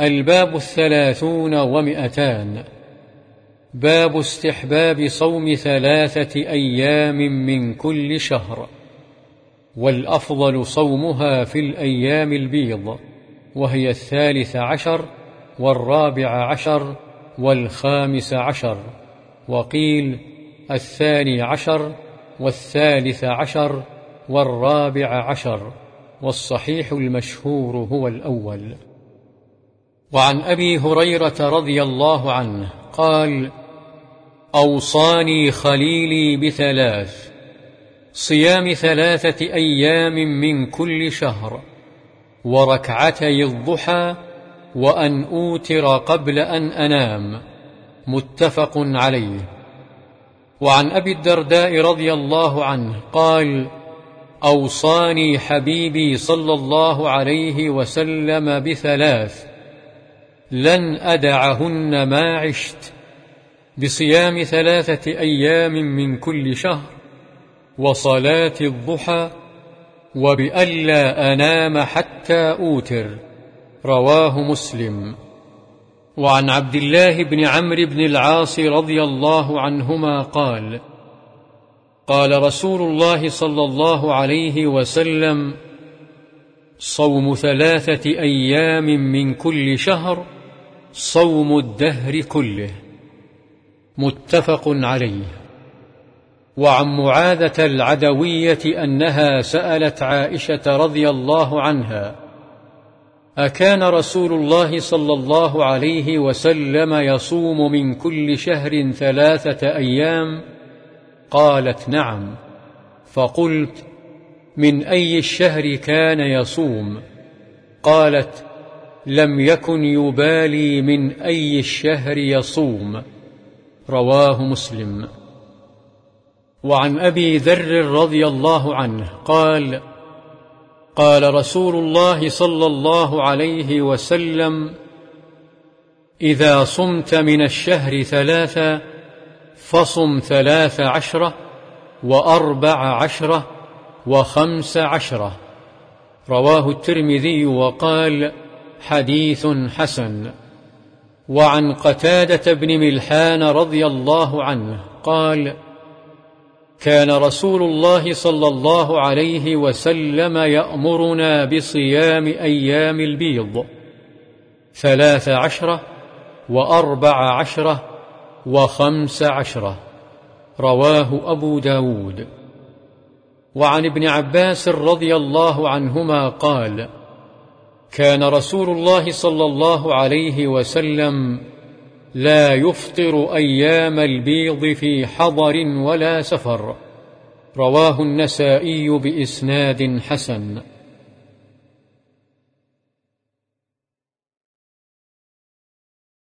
الباب الثلاثون ومئتان. باب استحباب صوم ثلاثة أيام من كل شهر. والأفضل صومها في الأيام البيض وهي الثالث عشر والرابع عشر والخامس عشر. وقيل الثاني عشر والثالث عشر والرابع عشر. والصحيح المشهور هو الأول. وعن أبي هريرة رضي الله عنه قال أوصاني خليلي بثلاث صيام ثلاثة أيام من كل شهر وركعتي الضحى وأن أوتر قبل أن أنام متفق عليه. وعن أبي الدرداء رضي الله عنه قال أوصاني حبيبي صلى الله عليه وسلم بثلاث لن أدعهن ما عشت بصيام ثلاثة أيام من كل شهر وصلاة الضحى وبألا أنام حتى أوتر. رواه مسلم. وعن عبد الله بن عمرو بن العاص رضي الله عنهما قال قال رسول الله صلى الله عليه وسلم صوم ثلاثة أيام من كل شهر صوم الدهر كله. متفق عليه. وعن معاذة العدوية أنها سألت عائشة رضي الله عنها أكان رسول الله صلى الله عليه وسلم يصوم من كل شهر ثلاثة أيام؟ قالت نعم. فقلت من أي الشهر كان يصوم؟ قالت لم يكن يبالي من أي الشهر يصوم. رواه مسلم. وعن أبي ذر رضي الله عنه قال قال رسول الله صلى الله عليه وسلم إذا صمت من الشهر ثلاثة فصم ثلاث عشرة وأربع عشرة وخمس عشرة. رواه الترمذي وقال حديث حسن. وعن قتادة بن ملحان رضي الله عنه قال كان رسول الله صلى الله عليه وسلم يأمرنا بصيام أيام البيض ثلاث عشرة وأربع عشرة وخمس عشرة. رواه أبو داود. وعن ابن عباس رضي الله عنهما قال كان رسول الله صلى الله عليه وسلم لا يفطر أيام البيض في حضر ولا سفر. رواه النسائي بإسناد حسن.